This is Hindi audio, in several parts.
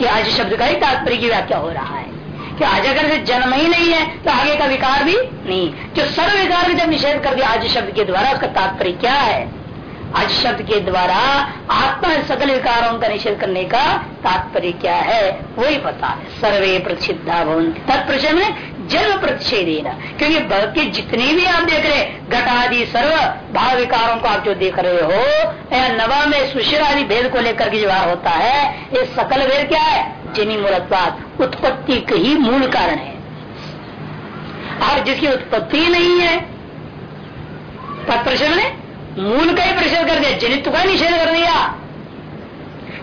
ये आज शब्द का ही तात्पर्य की व्याख्या हो रहा है। कि आज अगर जन्म ही नहीं है तो आगे का विकार भी नहीं। जो सर्व विकार भी जब निषेध कर दिया आज शब्द के द्वारा, उसका तात्पर्य क्या है? आज शब्द के द्वारा आत्मा सकल विकारों का निषेध करने का तात्पर्य क्या है? वही पता है। सर्वे प्रसिद्धा भवन तत्प्रश्न में जन्म प्रतिषेध क्योंकि बाकी जितने भी आप देख रहे घटादि सर्व भाव विकारों को आप जो देख रहे हो, या नवा में सुशिर आदि भेद को लेकर के व्यवहार होता है, ये सकल भेद क्या है? जिनी मूलत्वाद उत्पत्ति के ही मूल कारण है। और जिसकी उत्पत्ति नहीं है, तत्प्रश्न ने मूल का ही प्रतिषेध कर दिया। जनित्व का निषेध कर दिया।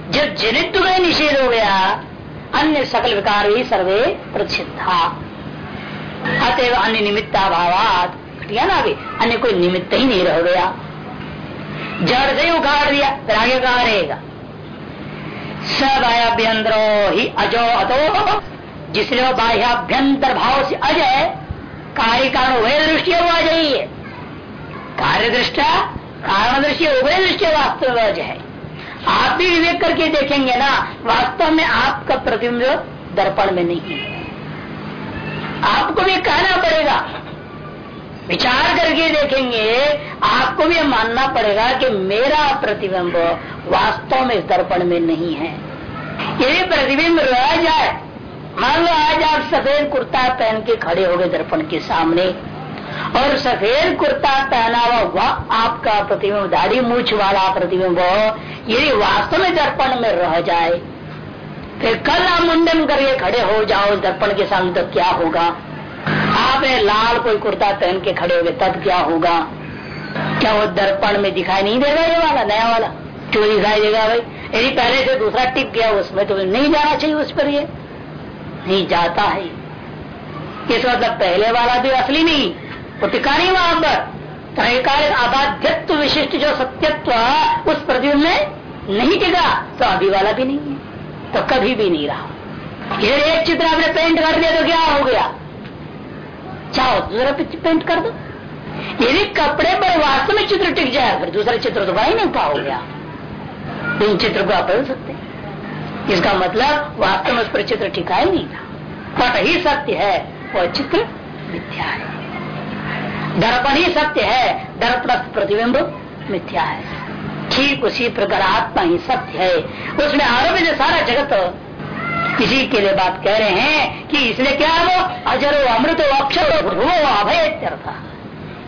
जब जनित्व का ही निषेध हो गया, अन्य सकल विकार ही सर्वे प्रसिद्धा। अतएव अन्य निमित्ता भावात घटिया ना अभी। अन्य कोई निमित्त ही नहीं रह गया। जड़ से ही उखाड़ दिया, फिर आगे कहा रहेगा? सब अभ्यंतरो ही अजो अतो। जिसने वो बाह्याभ्यंतर भाव से अजय, कार्य कारण वह दृष्टि हुआ जाइए। कार्य दृष्टा कारण उभय दृष्टि वास्तव है। आप भी विवेक करके देखेंगे ना, वास्तव में आपका प्रतिबिंब दर्पण में नहीं है। आपको भी कहना पड़ेगा। विचार करके देखेंगे, आपको भी मानना पड़ेगा कि मेरा प्रतिबिंब वास्तव में दर्पण में नहीं है। यदि प्रतिबिंब रह जाए, मान लो आज आप सफ़ेद कुर्ता पहन के खड़े हो गए दर्पण के सामने और सफ़ेद कुर्ता पहना हुआ वह आपका प्रतिबिंब दाढ़ी मूछ वाला प्रतिबिंब यदि वास्तव में दर्पण में रह जाए, फिर कल आप मुंडन करके खड़े हो जाओ, दर्पण के सामने तो क्या होगा? आपने लाल कोई कुर्ता पहन के खड़े हो गए तब क्या होगा? क्या वो दर्पण में दिखाई नहीं देगा ये वाला, नया वाला? क्यों दिखाई देगा भाई? यदि पहले से दूसरा टिप गया, उसमें तो नहीं जाना चाहिए उस पर ये। नहीं जाता है इस मतलब पहले वाला भी असली नहीं नहीं वहाँ पर त्रैकालिक अबाध्यत्व विशिष्ट जो सत्यत्व उस प्रतिबिंब में नहीं टिका तो अभी वाला भी नहीं है तो कभी भी नहीं रहा। इधर एक चित्र आपने पेंट कर दिया तो क्या हो गया? चाहो, दूसरा पेंट कर दो। यदि कपड़े पर वास्तव में चित्र टिक जाए, फिर दूसरा चित्र तो भाई नहीं हो पाओगे इन चित्र को आप बदल सकते इसका मतलब वास्तव में उस पर चित्र टिका ही नहीं था। पट ही सत्य है वह चित्र मिथ्या है। दर्पण ही सत्य है। दर्पण प्रतिबिंब मिथ्या है। ठीक उसी प्रकार आत्मा ही सत्य है। उसमें आरोप जो सारा जगत किसी के लिए बात कह रहे हैं कि इसलिए क्या वो अजर, अमृत, अक्षर, ध्रुव, अभय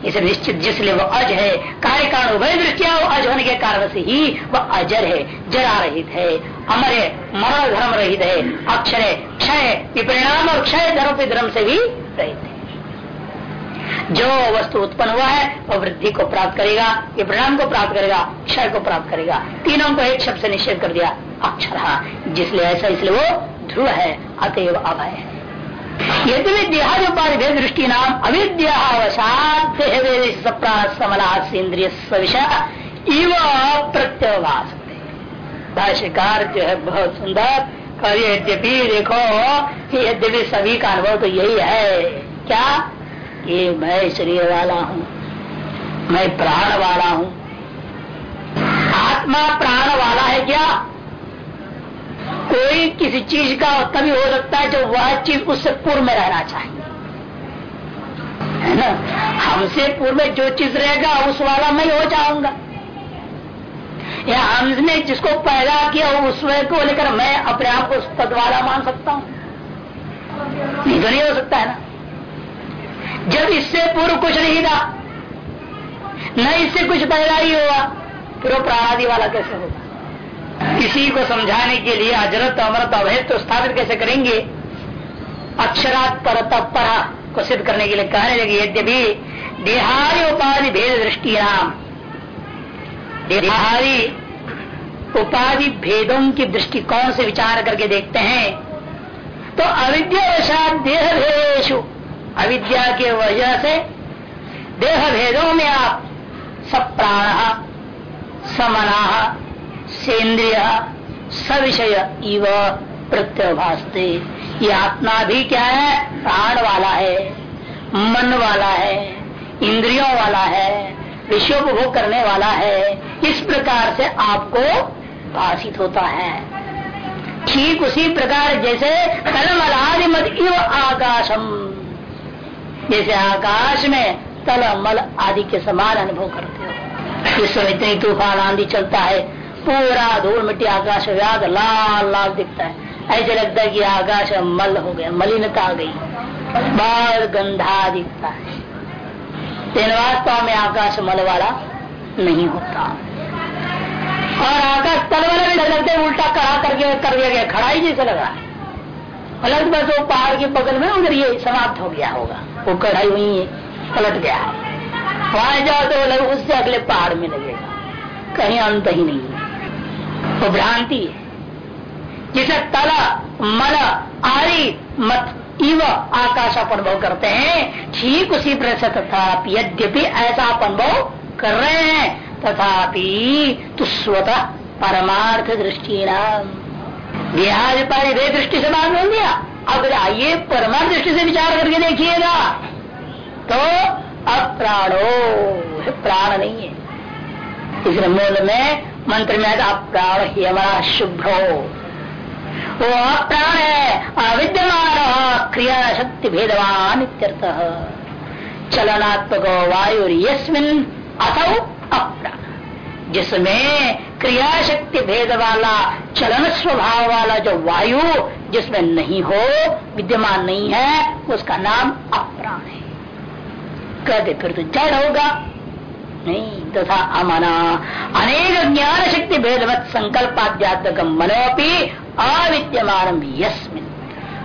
इसे निश्चित जिसलिए वो अज है कार्य कारण उभय दृष्टिया वो अज होने के कारण से ही वह अजर है, जरा रहित है। अमर है मरण धर्म रहित है। अक्षर है क्षय, विपरिणाम और क्षय धर्म से भी रहित है। जो वस्तु उत्पन्न हुआ है, वह वृद्धि को प्राप्त करेगा ये परिणाम को प्राप्त करेगा, क्षय को प्राप्त करेगा। तीनों को एक शब्द से निषेध कर दिया, अक्षर। जिसलिए ऐसा इसलिए वो ध्रुव है, अतएव अभय है। यदि देहादुपाधि भेद दृष्टि नाम विषय इव प्रत्यवास भाष्यकार जो है, बहुत सुंदर। कभी यद्यपि देखो, यद्यपि सभी का अनुभव तो यही है। क्या? कि मैं शरीर वाला हूँ, मैं प्राण वाला हूँ। आत्मा प्राण वाला है क्या? कोई किसी चीज़ का तभी हो सकता है जो वह चीज़ उससे पूर्व में रहना चाहिए। है ना? हमसे पूर्व में जो चीज़ रहेगा, उस वाला मैं हो जाऊँगा। या हमने जिसको पैदा किया, उस को लेकर मैं अपने आप को पद वाला मान सकता हूँ। नहीं तो नहीं हो सकता, है ना? जब इससे पूर्व कुछ नहीं था, न इससे कुछ पैदा ही हुआ, फिर वो प्राणादि वाला कैसे होगा? किसी को समझाने के लिए अजरत अमरत अवैध तो स्थापित कैसे करेंगे? अक्षरात पर पर को सिद्ध करने के लिए कहने लगे, यद्यपि देहारी उपाधि भेद दृष्टि नाम देहारी उपाधि भेदों की दृष्टिकोण से विचार करके देखते हैं तो अविद्यावशात देह भेदेशु अविद्या के वजह से देह भेदों में आप सब प्राण समना सेन्द्रिय सविषय इव प्रत्यभाषते ये आत्मा भी क्या है? प्राण वाला है, मन वाला है, इंद्रियों वाला है, विषयोपभोग करने वाला है। इस प्रकार से आपको भाषित होता है। ठीक उसी प्रकार जैसे कलमलादि मत इव आकाशम। जैसे आकाश में तल, मल आदि के समान अनुभव करते हो। इस समय इतनी तूफ़ान आंधी चलता है, पूरा धूल मिट्टी आकाश व्याग लाल लाल दिखता है। ऐसे लगता है कि आकाश मल हो गया, मलिनता आ गई। बहुत गंधा दिखता है। तेन वास्तव में आकाश मल वाला नहीं होता। और आकाश तल वाला भी लगते उल्टा कड़ा करके कर दिया गया, खड़ा ही जैसे लग है। बस वो पहाड़ के बगल में उधर ये समाप्त हो गया होगा। वो कढ़ाई हुई है, पलट गया। वहाँ जाओ तो लग उससे अगले पहाड़ में लगेगा कहीं अंत ही नहीं है। वो भ्रांति है। जिसे तल मल आरी, मत, इव, आकाश अनुभव करते हैं, ठीक उसी प्रकार तथा यद्यपि ऐसा अनुभव कर रहे हैं, तथापि तो स्वतः परमार्थ दृष्टि नाम। दे दृष्टि से बोल दिया। अब आइए परमार्थ दृष्टि से विचार करके देखिएगा तो अप्राणो प्राण नहीं है। इसलिए मूल में मंत्र में अप्राण ही हमारा शुभ्रो। वो अप्राण है, अविद्यमान, क्रिया शक्ति भेदवान चलनात्मक वायु यस्मिन असौ अप्राण। जिसमें क्रिया शक्ति भेद वाला, चलन स्वभाव वाला जो वायु जिसमें नहीं हो, विद्यमान नहीं है, उसका नाम अप्राण है। कहते फिर तो जड़ होगा। नहीं, तथा अमना, अनेक ज्ञान शक्ति भेदवत संकल्पाध्यात्मक मनोपी अविद्यमान यस्मिन।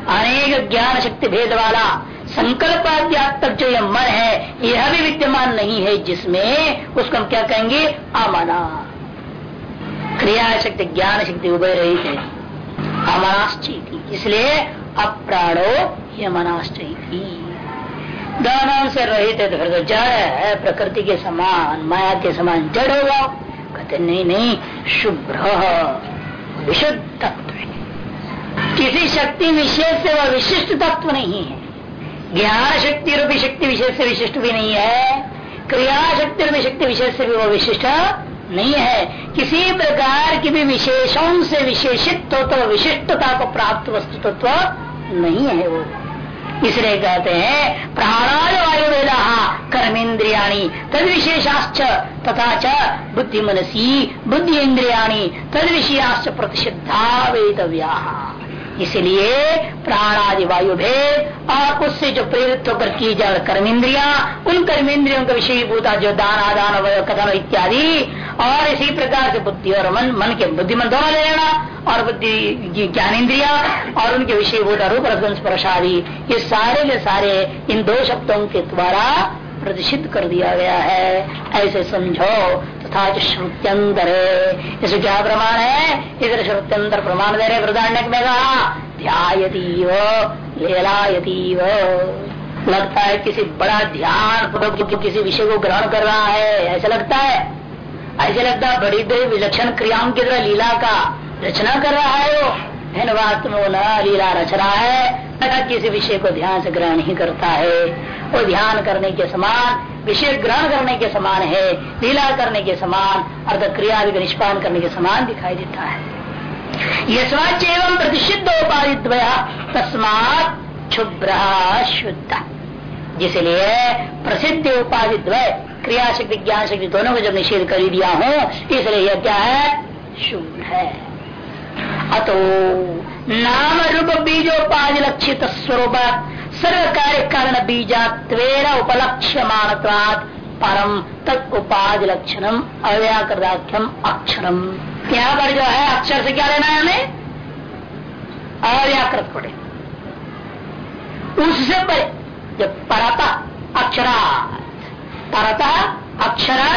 अनेक ज्ञान शक्ति भेद वाला संकल्पाध्यात्मक जो यह मन है, यह भी विद्यमान नहीं है जिसमें उसको हम क्या कहेंगे? अमना क्रिया शक्ति ज्ञान शक्ति उभय रही थे अमनाश्चित। इसलिए अप्राणो यमनाश्चित। दोनों से रहित है जड़ है, प्रकृति के समान, माया के समान जड़ होगा। कहते, नहीं नहीं, शुभ्र, विशुद्ध तत्व किसी शक्ति विशेष से वह विशिष्ट तत्व नहीं है। ज्ञान शक्ति रूपी शक्ति विशेष से विशिष्ट भी नहीं है। क्रिया शक्ति रूपी शक्ति विशेष से भी वो विशिष्ट नहीं है। किसी प्रकार की भी विशेषों से विशेषित हो तो विशिष्टता को प्राप्त वस्तु तत्व तो नहीं है वो। इसलिए कहते हैं, प्राणाय वायुवेदा कर्मेन्द्रिया तद विशेषाश्च तथा च बुद्धि मनसी बुद्धि इंद्रिया तद विषयाश्च प्रतिषिद्धा वेदव्या। इसलिए प्राणादि वायु भेद और उससे जो प्रेरित होकर की जाए कर्म इंद्रिया उन कर्मेंद्रियों का विषय भूता जो दान आदान कथन इत्यादि, और इसी प्रकार से बुद्धि और मन मन के बुद्धिमन दोनों लेना, और बुद्धि ज्ञान इंद्रिया और उनके विषय भूत रूप रसगंश प्रसादी ये सारे के सारे इन दो शब्दों के द्वारा प्रतिषिध कर दिया गया है। ऐसे समझो, तथा तो श्रुत्यंतर। है इसे क्या प्रमाण है? इधर श्रुत्यंतर प्रमाण दे रहे वृदारण्य में कहा, ध्यायतीव, लेलायतीव। लगता है किसी बड़ा ध्यान पूर्वक किसी विषय को ग्रहण कर रहा है। ऐसा लगता है? ऐसे लगता है, बड़ी बड़ी विलक्षण क्रियाओं की तरह लीला का रचना कर रहा है वो। है वास्तव में वो लीला रच रहा है किसी विषय को ध्यान से ग्रहण नहीं करता है। वो ध्यान करने के समान, विषय ग्रहण करने के समान है, लीला करने के समान अर्थ क्रिया निष्पान करने के समान दिखाई देता है। यशवाच एवं प्रतिषिद्ध उपाधि तस्मात शुभ्र शुद्ध। जिसलिए प्रसिद्ध उपाधि द्वय क्रिया शक्ति ज्ञान शक्ति दोनों को जब निषेध कर दिया हूँ, इसलिए यह क्या है? शुभ है। अतो नाम रूप बीजोपाधि लक्षित स्वरूप सर्व कार्य कारण बीजात्वेर उपलक्ष्य मानवाद परम तत् उपाधि लक्षणम अव्याकृताख्यम अक्षरम। यहाँ पर जो है? अक्षर से क्या लेना है हमें? अव्याकृत पड़े उससे परे जब परता अक्षरा परता अक्षरा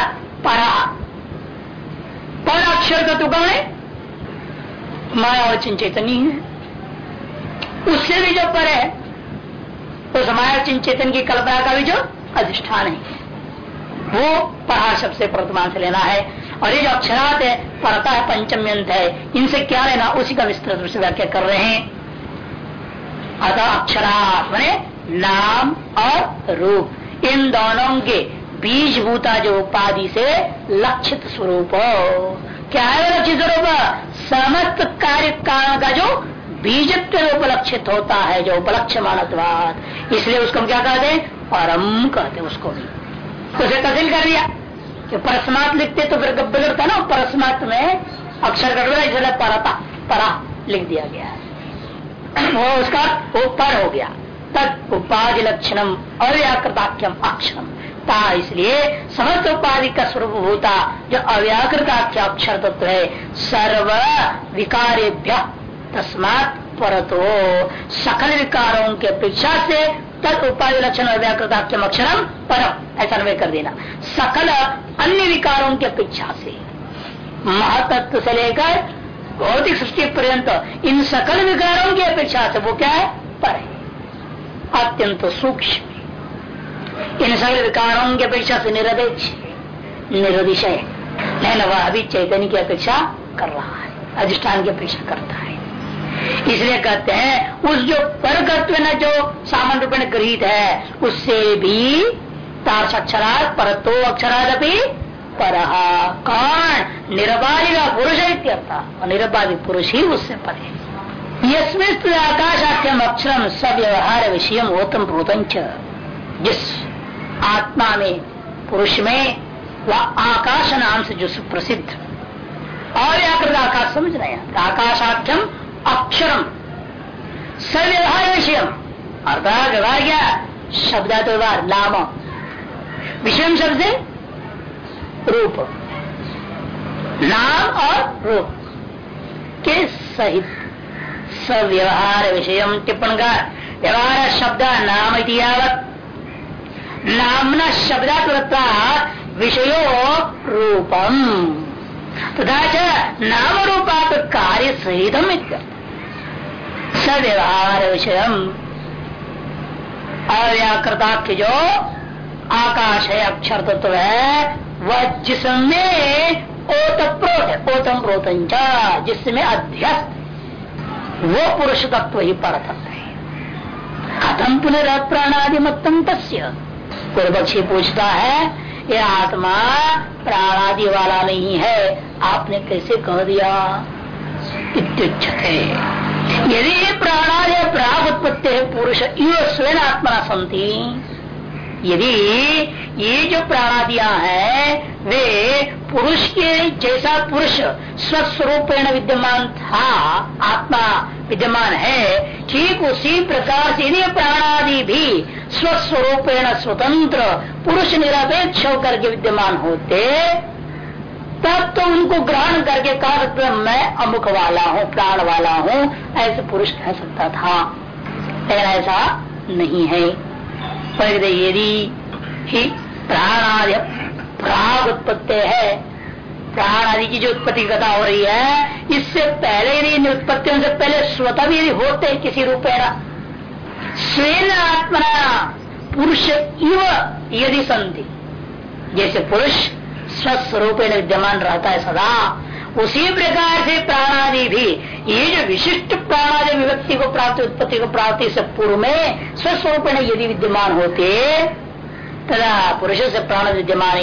परा। पर अक्षर का तो कौन है? माया और चिंचेतनी है उससे भी जो पर है तो माया चिंचेतन की कल्पना का भी जो अधिष्ठान है, वो पहाड़ शब्द से प्रवर्तमान से लेना है। और ये जो अक्षरात है, परता है, पंचम्यंत है, इनसे क्या लेना, उसी का विस्तृत रूप से व्याख्या कर रहे हैं। अतः अक्षरात मैंने नाम और रूप, इन दोनों के बीज भूता जो उपाधि से लक्षित स्वरूप क्या है लक्षित स्वरूप समस्त कार्य कारण का जो बीजत्व उपलक्षित होता है, जो उपलक्ष्य मानतवाद इसलिए उसको हम क्या कहते हैं? परम कहते उसको भी। उसे तहसील कर दिया। कि परस्मात लिखते तो फिर बिगड़ता ना, परस्मात में अक्षर गड़बड़ा इसलिए परता, परा लिख दिया गया है। वो उसका ऊपर हो गया। तद उपाधि लक्षणम अव्याकृताख्यम, अक्षरम। ता इसलिए समस्त उपाधि का स्वरूप होता, जो अव्याकृताख्य अक्षर तत्व है। सर्व विकारेभ्य तस्मात परतो। सकल विकारों के अपेक्षा से तद उपाधि लक्षण अव्याकृताख्यम अक्षरम परम ऐसा अन्वय कर देना। सकल अन्य विकारों की अपेक्षा से। महातत्व से लेकर भौतिक सृष्टि पर्यंत, इन सकल विकारों की अपेक्षा से वो क्या है? पर है। अत्यंत सूक्ष्म। इन सभी विकारों की अपेक्षा से निरपेक्ष निरदिशय लेकिन वह अभी चैतन्य की अपेक्षा कर रहा है, अधिष्ठान की अपेक्षा करता है। इसलिए कहते हैं, उस जो पर जो सामान्य रूप में गृहित है, उससे भी तार अक्षरात परतो अक्षराद अभी पर। कौन? निरबाधिक पुरुष है निरबाधिक पुरुष ही उससे परे आकाशाख्यम अक्षरम सव्यवहार विषय ओतम प्रोतंच जिस आत्मा में, पुरुष में, वह आकाश नाम से जो सुप्रसिद्ध। और व्याकृत आकाश समझ रहे हैं। आकाशाख्यम अक्षरम सव्यवहार विषय अर्थात व्यवहार क्या? शब्दा तो व्यवहार नाम। विषय शब्द रूप। नाम और रूप के सहित। सव्यवहार विषय टिप्पण का व्यवहार शब्द नाम इतिहावत नामना शब्दात्मता विषयो रूपम तथा नाम रूपात कार्य सहित सव्यवहार विषय अव्याकृताख्य जो आकाश है अक्षर तत्व है वह जिसमें ओतप्रोत है ओतम प्रोतम जिसमें अध्यस्त। वो पुरुष तत्व ही पर तत्व है कथम पुनः मत्तम तस्य पूर्वक्षी पूछता है, ये आत्मा प्राण आदि वाला नहीं है, आपने कैसे कह दिया? इत्युच्छते यदि प्राणादि प्राग उत्पत्ति है, पुरुष इव स्वयं आत्मा संति। यदि ये जो प्राणादिया है, वे पुरुष के जैसा पुरुष स्वस्वरूपेण विद्यमान था, आत्मा विद्यमान है, ठीक उसी प्रकार से यदि प्राणादि भी स्वस्वरूपेण स्वतंत्र, पुरुष निरपेक्ष होकर के विद्यमान होते, तब तो उनको ग्रहण करके कह सकते मैं अमुक वाला हूँ, प्राण वाला हूँ, ऐसे पुरुष कह सकता था। ऐसा नहीं है। पर यदि ही प्राणादि प्राग उत्पत्ति है। प्राण आदि की जो उत्पत्ति कथा हो रही है, इससे पहले यदि इन उत्पत्तियों से पहले स्वतः भी यदि होते किसी रूपेण स्वेन आत्मा पुरुष इव यदि संति जैसे पुरुष स्वस्वरूपेण विद्यमान रहता है सदा उसी प्रकार से प्राणादि भी, ये जो विशिष्ट प्राणादि विभक्ति को प्राप्त, उत्पत्ति को प्राप्ति से पूर्व में स्वस्वरूप यदि विद्यमान होते, तदा पुरुष से प्राण विद्यमान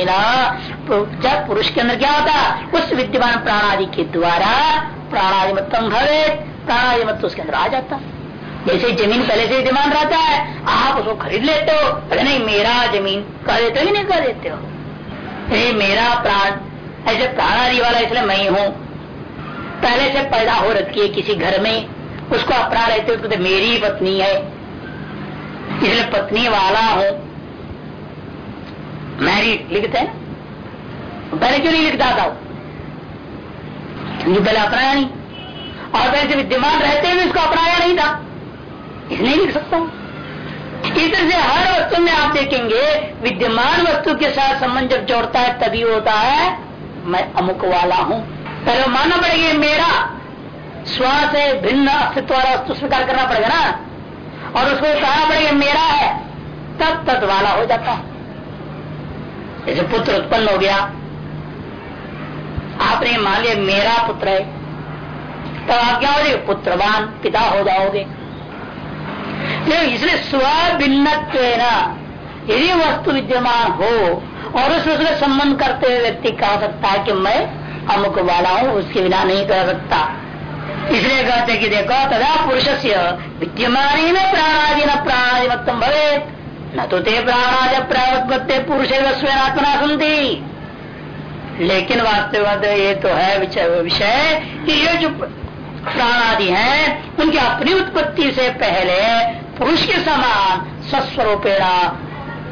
जब पुरुष के अंदर क्या होता, उस विद्यमान प्राणादि के द्वारा प्राणादि मतम भवे, प्राणादि मत उसके अंदर आ जाता। जैसे ज़मीन पहले से विद्यमान रहता है, आप उसको खरीद लेते हो, अरे नहीं, मेरा ज़मीन कह देते हो नहीं कह देते हो? मेरा प्राण ऐसे प्राणादि वाला इसलिए मैं हूँ पहले से पैदा हो रखी है किसी घर में, उसको अपना रहते हो तो मेरी पत्नी है। इसलिए पत्नी वाला हूँ। मैरिड लिखते हैं पहले क्यों नहीं लिखता था? पहले अपनाया नहीं। और वैसे विद्यमान रहते हुए इसको अपनाया नहीं था। इसलिए लिख सकता हूँ। तरह से हर वस्तु में आप देखेंगे, विद्यमान वस्तु के साथ संबंध जब जोड़ता है, तभी होता है मैं अमुक वाला हूँ। पहले मानना पड़ेगा मेरा। स्व से भिन्न अस्तित्व स्वीकार करना पड़ेगा ना। और उसको कहना पड़ेगा मेरा है। तब तत् वाला हो जाता। है जैसे पुत्र उत्पन्न हो गया। आपने मान लिया मेरा पुत्र है। तब आप क्या हो जाएगा पुत्रवान पिता हो जाओगे। तो इसलिए स्व भिन्नत्व यदि वस्तु विद्यमान हो और उस उसका संबंध करते हुए व्यक्ति कह सकता है कि मैं अमुक वाला हूँ, उसके बिना नहीं कर सकता। इसलिए कहते कि देखो, तदा पुरुष से विद्यमान प्राणादि न प्राणादिमत्तम भवे न तो ते प्राणादि प्रावत्पत्ते पुरुष स्वयंत्मना सुनती। लेकिन वास्तव ये तो है विषय कि ये जो प्राणादि हैं, उनकी अपनी उत्पत्ति से पहले पुरुष के समान स्वस्वरूपेणा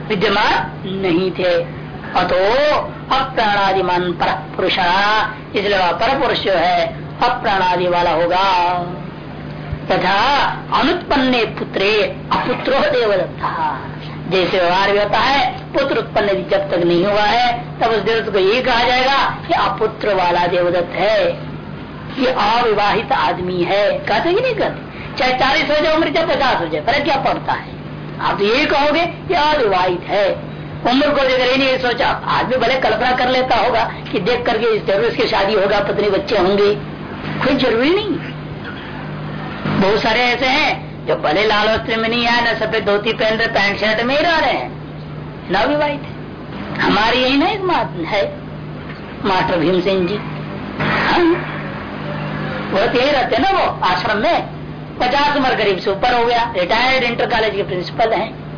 विद्यमान नहीं थे। अतो अप्राणादिमान पर पुरुष इसलिए वह पर पुरुष जो है, अप्राणादि वाला होगा। तथा अनुत्पन्न पुत्रे अपुत्रो देवदत्ता। जैसे व्यवहार भी होता है, पुत्र उत्पन्न जब तक नहीं हुआ है, तब उस देवदत्त को ये कहा जाएगा कि अपुत्र वाला देवदत्त है। ये अविवाहित आदमी है। कहते कि नहीं कहते? चाहे चालीस हो जाए, उम्र चाहे पचास हो जाए पर क्या पड़ता है? आप तो यही कहोगे कि अविवाहित है। उम्र को लेकर ही नहीं सोचा। आदमी भले कल्पना कर लेता होगा कि देख करके ज़रूर इसकी शादी होगा, पत्नी बच्चे होंगे। कोई ज़रूरी नहीं। बहुत सारे ऐसे हैं जो भले लाल वस्त्र में नहीं आए, ना सफ़ेद धोती पहन रहे, पैंट शर्ट में ही रह रहे हैं। नविवाहित है। हमारी यही ना एक मात है। मास्टर भीमसेन जी। हाँ? वो तो यही रहते ना वो, आश्रम में। पचास उम्र करीब से ऊपर हो गया। रिटायर्ड इंटर कॉलेज के प्रिंसिपल हैं।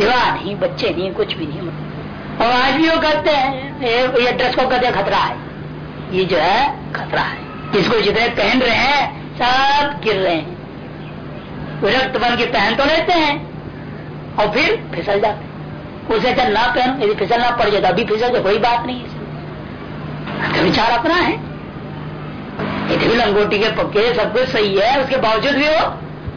विवाह नहीं, बच्चे नहीं, कुछ भी नहीं। और आज भी वो कहते हैं, ये ड्रेस को कहते खतरा है। ये जो है, खतरा है। इसको जितने पहन रहे हैं, सब गिर रहे हैं। विरक्त बन के पहन तो लेते हैं, और फिर फिसल जाते उसे जब ना पहन, यदि फिसलना पड़ जाए तो अभी फिसल जाए, कोई बात नहीं है। तो विचार अपना है। यदि लंगोटी के पक्के सब कुछ सही है, उसके बावजूद भी वो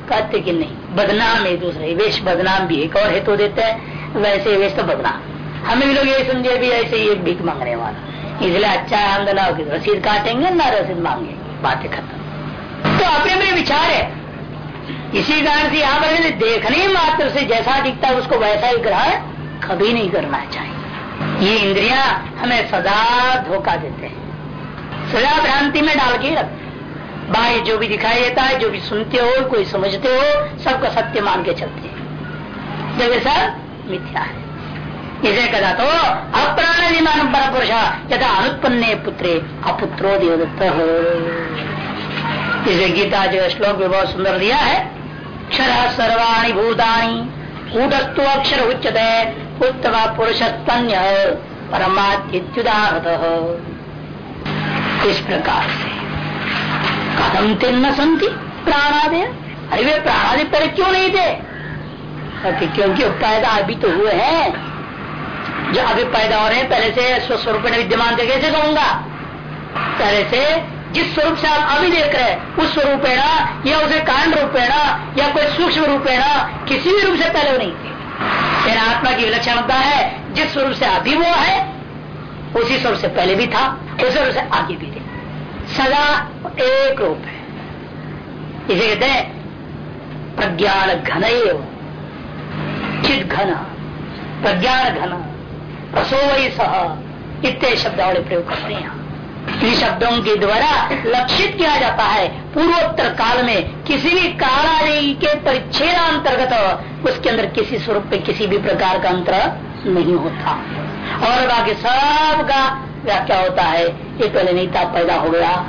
कहते कि नहीं। बदनाम है दूसरे। वेश बदनाम भी एक और हेतु देते हैं, वैसे वेश तो बदनाम। हमें भी लोग ये समझे भी ऐसे एक भीख मांगने वाला। इसलिए अच्छा है हम ना रसीद काटेंगे, ना रसीद मांगेंगे। बातें खत्म। तो अपने अपने विचार है। इसी कारण से यहाँ पर देखने मात्र से जैसा दिखता है, उसको वैसा ही ग्रहण कभी नहीं करना चाहिए। ये इंद्रिया हमें सदा धोखा देते हैं। सदा भ्रांति में डाल के रखते बाह्य जो भी दिखाई देता है, जो भी सुनते हो, कोई समझते हो, सबका सत्य मान के चलते हैं। जब सब मिथ्या है। इसे कदा तो अप्राणिमान पर पुरुष यथा अनुत्पन्न पुत्रे, अपुत्रो देवदत्त इसे गीता जो श्लोक में बहुत सुंदर दिया है अक्षर सर्वाणी भूतानी कूटस्तु अक्षर उच्चते उत्तम पुरुष स्तन्य परमात्युदाहत। इस प्रकार से कदम तिन्न संति प्राणादे अरे वे प्राणादि पहले क्यों नहीं थे? क्योंकि पैदा अभी तो हुए हैं। जो अभी पैदा हो रहे हैं, पहले से स्वस्वरूप में विद्यमान थे, कैसे कहूँगा? पहले से जिस स्वरूप से आप अभी देख रहे हैं, उस स्वरूपेणा, या उसे कारण रूपेणा, या कोई सूक्ष्म रूपेणा, किसी भी रूप से पहले नहीं थे। तेरा आत्मा की विलक्षणता है, जिस स्वरूप से अभी वो है, उसी स्वरूप से पहले भी था, उस स्वरूप से आगे भी थे। सदा एक रूप है। इसे कहते हैं प्रज्ञान घन घन, प्रज्ञान घन रसोई सह। इतने शब्दावली प्रयोग करते हैं। इन शब्दों के द्वारा लक्षित किया जाता है पूर्वोत्तर काल में किसी भी कालादि के परिच्छेद अंतर्गत उसके अंदर किसी स्वरूप पे किसी भी प्रकार का अंतर नहीं होता। और बाकी सब का व्याख्या होता है ये पहले नहीं पैदा हो गया।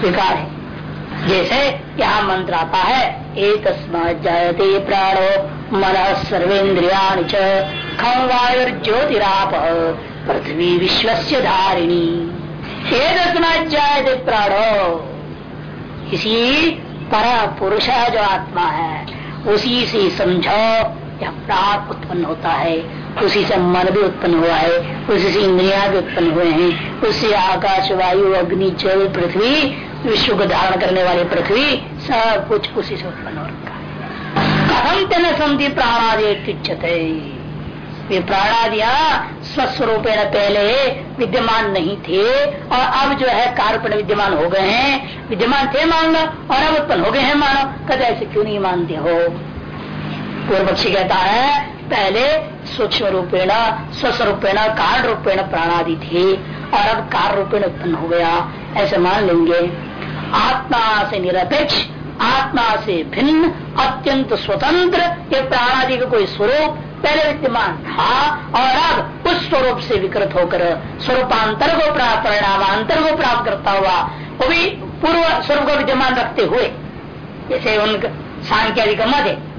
विकार है। जैसे यहाँ मंत्र आता है एक जायते प्राणो मन सर्वेन्द्रिया खम वायुर्ज्योतिराप पृथ्वी विश्व धारिणी। एक जायते प्राणो। इसी पर पुरुष जो आत्मा है, उसी से समझो यह प्राण उत्पन्न होता है। उसी से मन भी उत्पन्न हुआ है, उसी से इंद्रिया भी उत्पन्न हुए हैं उससे आकाश, वायु, अग्नि, जल, पृथ्वी, विश्व को धारण करने वाली पृथ्वी, सब कुछ उसी से उत्पन्न हो रखा है। कथम तेन संधि प्राणादि ये प्राणादिया स्वस्वरूप पहले विद्यमान नहीं थे और अब जो है कारपण विद्यमान हो गए हैं। विद्यमान थे मान और अब उत्पन्न हो गए हैं मानो। कद ऐसे क्यों नहीं मानते हो? पूर्व पक्षी कहता है, पहले सूक्ष्म रूपेण स्वस्वरूपेण कारण रूपेण प्राणादि थे, और अब कार रूपेण उत्पन्न हो गया। ऐसे मान लेंगे। आत्मा से निरपेक्ष, आत्मा से भिन्न, अत्यंत स्वतंत्र, ये प्राणादि का कोई स्वरूप पहले विद्यमान था, और अब उस स्वरूप से विकृत होकर स्वरूपांतर को प्राप्त, परिणामांतर को प्राप्त करता हुआ, वो भी पूर्व स्वरूप को विद्यमान रखते हुए। जैसे उनका सांख्यादि का मत है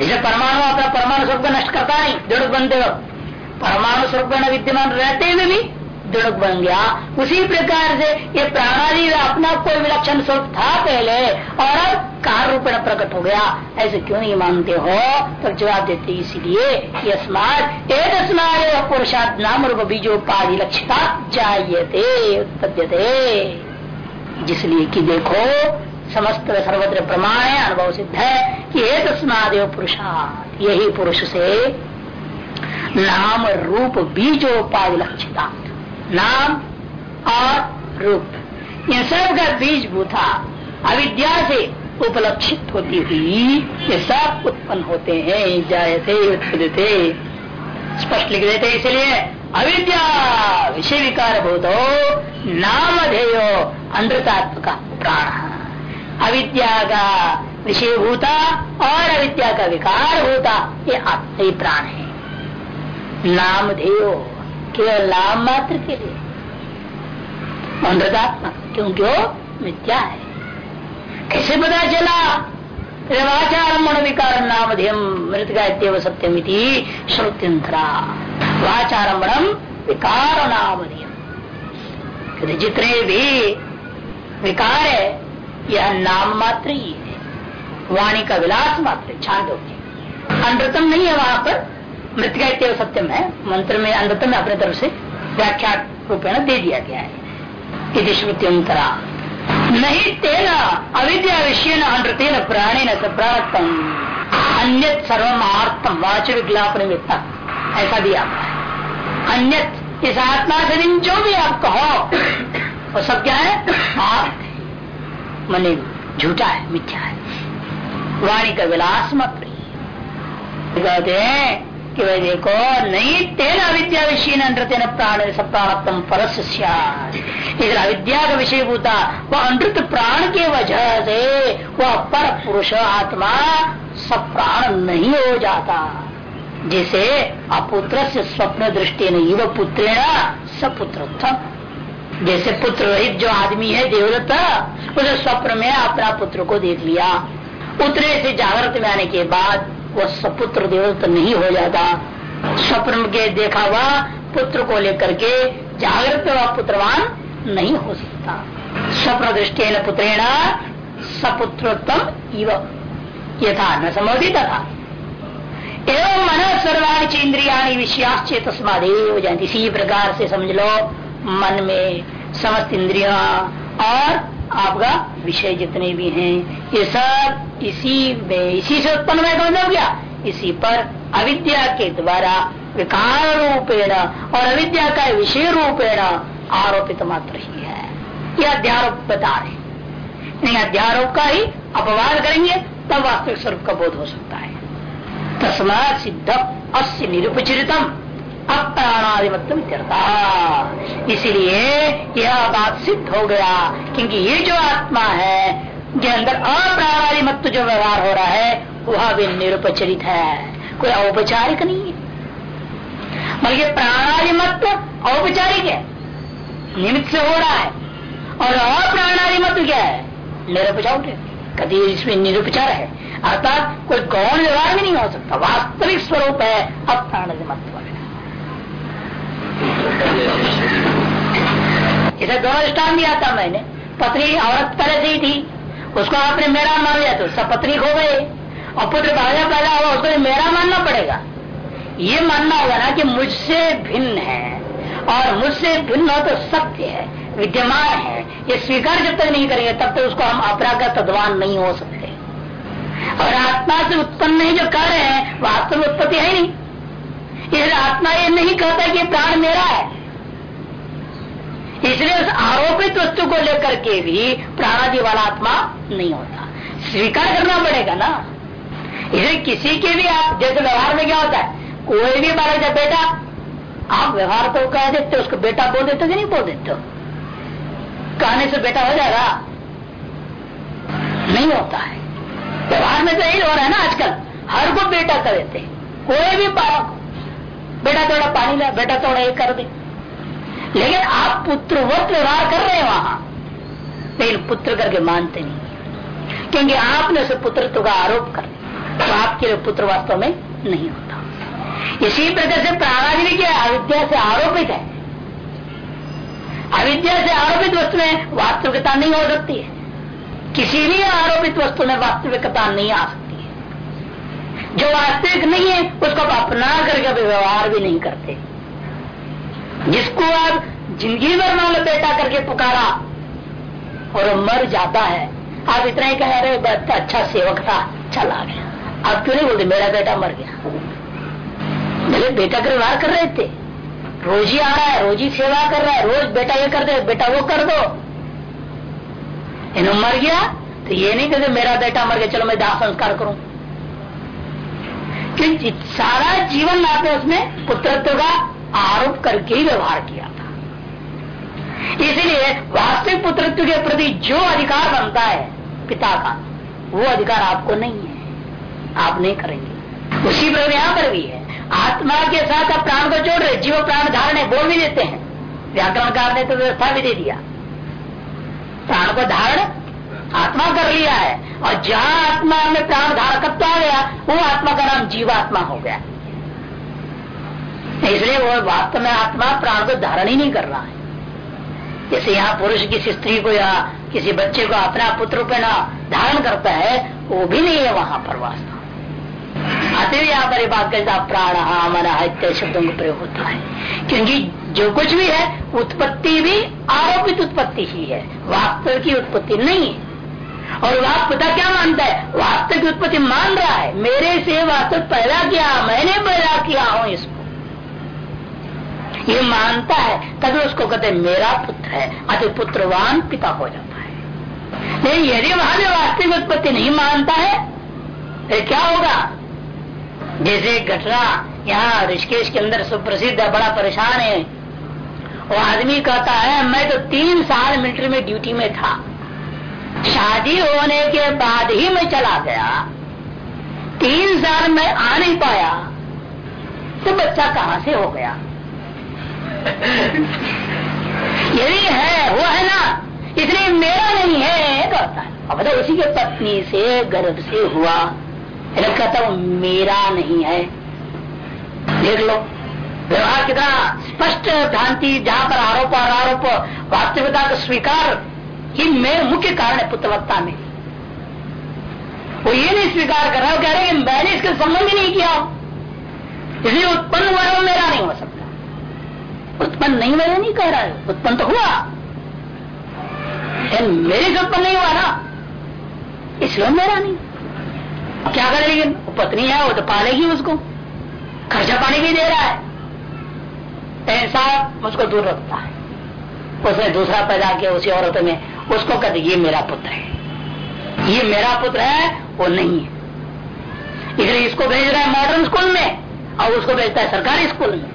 जैसे परमाणु अपना परमाणु स्वरूप नष्ट करता नहीं दृढ़ बनते वक्त परमाणु स्वरूप विद्यमान रहते हुए भी दृढ़ बन गया उसी प्रकार से ये प्राणादि अपना कोई विलक्षण स्वरूप था पहले और अब कार रूप में प्रकट हो गया ऐसे क्यों नहीं मानते हो तो जवाब देते इसीलिए यस्मात एक पुरुषाद नाम रूप बीजोपाधि लक्षता जायते उत्पद्यते जिसलिए कि देखो समस्त सर्वत्र प्रमाण है अनुभव सिद्ध है कि एक तस्मादेव पुरुषा यही पुरुष से नाम रूप बीजोपाधि लक्षिता नाम और रूप इन सब का बीज भूता अविद्या से उपलक्षित होती हुई, ये सब उत्पन्न होते हैं, जायते उत्पन्न स्पष्ट लिख देते इसलिए, अविद्या विषय विकार भूतो नाम ध्येयो का प्राण। अविद्या का विषय भूता और अविद्या का विकार होता, ये आत्म ही प्राण है। नाम ध्येयो, केवल नाम मात्र के लिए। अमृतात्मा क्योंकि वो मिथ्या है। कैसे पता चला? वाचारम्भ विकार नाम मृतिका सत्यमिति श्रुत्यंतरा वाचारम्भम विकार नाम जितने भी विकार है यह नाम मात्र ही है। वाणी का विलास मात्र, छांदो। अनृतम नहीं है वहाँ पर। मृतिका इतव सत्यम है। मंत्र में अनृतम अपने तरफ़ से व्याख्या रूपेण दे दिया गया है। यदि नहीं तेना अविद्या विषय अनृतेन प्राणी न अन्य सर्वम आर्तम वाच विज्ञापन निमित्ता ऐसा दिया अन्य इस आत्मा से जो भी आप कहो, वो सब क्या है? आर्थ। मने झूठा है, मिथ्या है। वाणी का विलास मत कहते हैं कि वह देखो, नहीं तेना अविद्या विषय नृत्य प्राण सप्राणत्म परस इधर अविद्या का विषय भूता वह अनृत प्राण के वजह से वह पर पुरुष आत्मा सप्राण नहीं हो जाता। जिसे अपुत्र से स्वप्न दृष्टि नहीं वह पुत्रेण सपुत्र जैसे पुत्र रहित जो आदमी है देवदत्ता, उसे स्वप्न में अपना पुत्र को देख लिया। उतरे से जागृत में आने के बाद वो सपुत्र देवदत्त नहीं हो जाता। स्वप्न के देखा हुआ पुत्र को लेकर के जागृत व पुत्रवान नहीं हो सकता। स्वप्न दृष्टि पुत्रेण सपुत्रोत्तम इव। यथा न संबोधित तथा। एवं मन सर्वाणी चेन्द्रिया विषयाश्चेत तस्मादेव जानती। इसी प्रकार से समझ लो। मन में समस्त इंद्रिया और आपका विषय जितने भी हैं, ये सब इसी में, इसी से उत्पन्न में कौन हो गया? इसी पर अविद्या के द्वारा विकार रूपेण और अविद्या का विषय रूपेण आरोपित मात्र ही है। यह अध्यारोप बता रहे नहीं, अध्यारोप का ही अपवाद करेंगे, तब वास्तविक स्वरूप का बोध हो सकता है। तस्मा सिद्ध अस्य निरुपचरितम। अप्राणादिमत्व इसीलिए यह बात सिद्ध हो गया, क्योंकि ये जो आत्मा है के अंदर अप्राणादि मत्व जो व्यवहार हो रहा है, वह भी निरुपचरित है। कोई औपचारिक नहीं है। बल्कि प्राणादि मत्व औपचारिक है। निमित्त से हो रहा है। और अप्राणादि मत्व क्या है? निरुपचार कभी इसमें निरुपचार है। अर्थात कोई गौण व्यवहार भी नहीं हो सकता। वास्तविक स्वरूप है अप्राणादि मत्व इसे दो दृष्टान दिया था मैंने। पत्नी औरत पहले से ही थी। उसको आपने मेरा मान लिया तो सब पत्नी खो गए। और पुत्र बाजा पैदा हुआ, उसको मेरा मानना पड़ेगा। ये मानना होगा ना कि मुझसे भिन्न है। और मुझसे भिन्न हो तो सत्य है, विद्यमान है। ये स्वीकार जब तक नहीं करेंगे, तब तक उसको हम अपराध तद्वान नहीं हो सकते। और आत्मा से उत्पन्न नहीं जो कार्य है वास्तव में उत्पत्ति है नहीं। इसलिए आत्मा ये नहीं कहता कि प्राण मेरा है। इसलिए उस आरोपित वस्तु को लेकर के भी प्राणादि वाला आत्मा नहीं होता। स्वीकार करना पड़ेगा ना। इसलिए किसी के भी आप, जैसे व्यवहार में क्या होता है? कोई भी बालक जब बेटा, आप व्यवहार तो कह देते उसको बेटा बोल देते कि नहीं बोल देते कहने से बेटा हो जाएगा। नहीं होता है। व्यवहार में तो यही हो रहा है ना आजकल। हर को बेटा कर देते कोई भी बालक बेटा थोड़ा पानी ला, बेटा थोड़ा ये कर दे। लेकिन आप पुत्रवत व्यवहार कर रहे हैं वहाँ। लेकिन पुत्र करके मानते नहीं। क्योंकि आपने उसे पुत्रत्व का आरोप कर तो आपके लिए पुत्र वास्तव में नहीं होता। इसी प्रकार से प्राणादि भी क्या अविद्या से आरोपित है। अविद्या से आरोपित वस्तु में वास्तविकता नहीं हो सकती है। किसी भी आरोपित वस्तु में वास्तविकता नहीं आ सकती। जो वास्तविक नहीं है, उसको आप अपना करके व्यवहार भी नहीं करते। जिसको आप ज़िंदगी भर मान लो बेटा करके पुकारा और मर जाता है, आप इतना ही कह रहे हो अच्छा सेवक था, चला गया। आप क्यों नहीं बोलते, मेरा बेटा मर गया? मेरे बेटा का व्यवहार कर रहे थे, रोज आ रहा है, रोज सेवा कर रहा है, रोज बेटा ये कर दे, बेटा वो कर दो। इन्हों मर गया तो ये नहीं कहते, मेरा बेटा मर गया, चलो मैं दाह संस्कार करूँ। क्योंकि सारा जीवन आपने उसमें पुत्रत्व का आरोप करके ही व्यवहार किया था। इसलिए वास्तविक पुत्रत्व के प्रति जो अधिकार बनता है, पिता का, वो अधिकार आपको नहीं है। आप नहीं करेंगे। उसी प्रकार यहाँ पर भी है। आत्मा के साथ आप प्राण को जोड़ रहे, जीव प्राण धारण है, बोल भी देते हैं। व्याकरणकार ने तो व्यवस्था भी दे दिया। प्राण को धारण आत्मा कर लिया है और जहाँ आत्मा में प्राण धारकत्व आ गया वो आत्मा का नाम जीवात्मा हो गया। इसलिए वो वास्तव में आत्मा प्राण को धारण ही नहीं कर रहा है। जैसे यहाँ पुरुष किसी स्त्री को या किसी बच्चे को अपना पुत्र पे ना धारण करता है, वो भी नहीं है वहाँ पर वास्तव। अतः यहाँ पर बात करता प्राण मन इत्यादि शब्दों का प्रयोग होता है। क्योंकि जो कुछ भी है, उत्पत्ति भी आरोपित उत्पत्ति ही है। वास्तव की उत्पत्ति नहीं है। और वह पिता क्या मानता है? वास्तव की उत्पत्ति मान रहा है। मेरे से वास्तव पैदा किया, मैंने पैदा किया हूँ इसको। ये मानता है, तभी उसको कहते मेरा पुत्र है अति पुत्रवान पिता हो जाता है। लेकिन यदि वहाँ वास्तविक उत्पत्ति नहीं मानता है तो क्या होगा? जैसे घटना यहाँ ऋषिकेश के अंदर सुप्रसिद्ध है, बड़ा परेशान है। वो आदमी कहता है, मैं तो तीन साल मिलिट्री में ड्यूटी में था। शादी होने के बाद ही मैं चला गया। तीन साल में आ नहीं पाया। तो बच्चा कहाँ से हो गया? यदि है वो है ना? इसलिए मेरा नहीं है, कहता है। अब तो उसी के पत्नी से, गर्भ से हुआ। कहता हूँ मेरा नहीं है। देख लो, व्यवहार कितना स्पष्ट, भ्रांति, जहाँ पर आरोप और आरोप, वास्तविकता का स्वीकार ही मेरे मुख्य कारण है पुत्रवत्ता में। वो ये नहीं स्वीकार कर रहा कह रहे कि मैंने इसका संबंध ही नहीं किया। इसलिए उत्पन्न हुआ वो मेरा नहीं हो सकता। उत्पन्न नहीं मैंने नहीं कह रहा है। उत्पन्न तो हुआ। मेरे से उत्पन्न नहीं हुआ ना। इसलिए मेरा नहीं। क्या करे लेकिन? वो पत्नी है, वो तो पालेगी उसको। खर्चा पानी भी दे रहा है। ऐसा उसको दूर रखता है। उसने दूसरा पैदा किया, उसी औरत में उसको कहते ये मेरा पुत्र है। ये मेरा पुत्र है, वो नहीं है। इसलिए इसको भेज रहा है मॉडर्न स्कूल में, और उसको भेजता है सरकारी स्कूल में।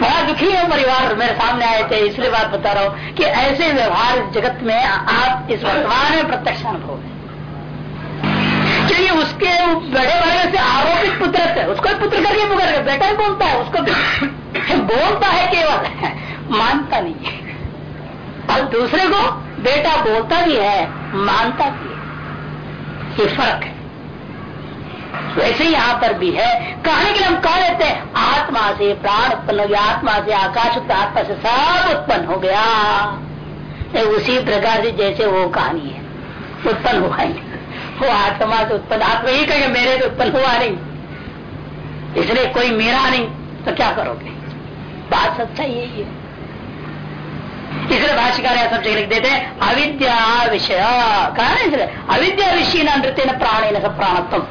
बड़े दुखी है परिवार मेरे सामने आए थे, इसलिए बात बता रहा हूँ कि ऐसे व्यवहार जगत में आप इस वर्तमान में प्रत्यक्ष अनुभव है। क्योंकि उसके बड़े बड़े से आरोपित पुत्र थे, उसको पुत्र करके बेटा ही बोलता है, उसको बोलता है केवल। मानता नहीं है। और दूसरे को बेटा बोलता भी है, मानता भी है। ये फ़र्क है। वैसे यहाँ पर भी है। कहने के लिए हम कह लेते हैं, आत्मा से प्राण उत्पन्न हो गया, आत्मा से आकाश आत्मा से सब उत्पन्न हो गया। उसी प्रकार से जैसे वो कहानी है। उत्पन्न हुआ ही। वो आत्मा से उत्पन्न, आत्मा ही कहेंगे, मेरे से उत्पन्न हुआ नहीं। इसलिए कोई मेरा नहीं तो क्या करोगे? बात सच्चा यही है। इसलिए भाष्यकार सब जगह लिख देते हैं, अविद्या विषय। कहा ना इसलिए, अविद्या विषय नृत्य न प्राणी न सब प्राणत्म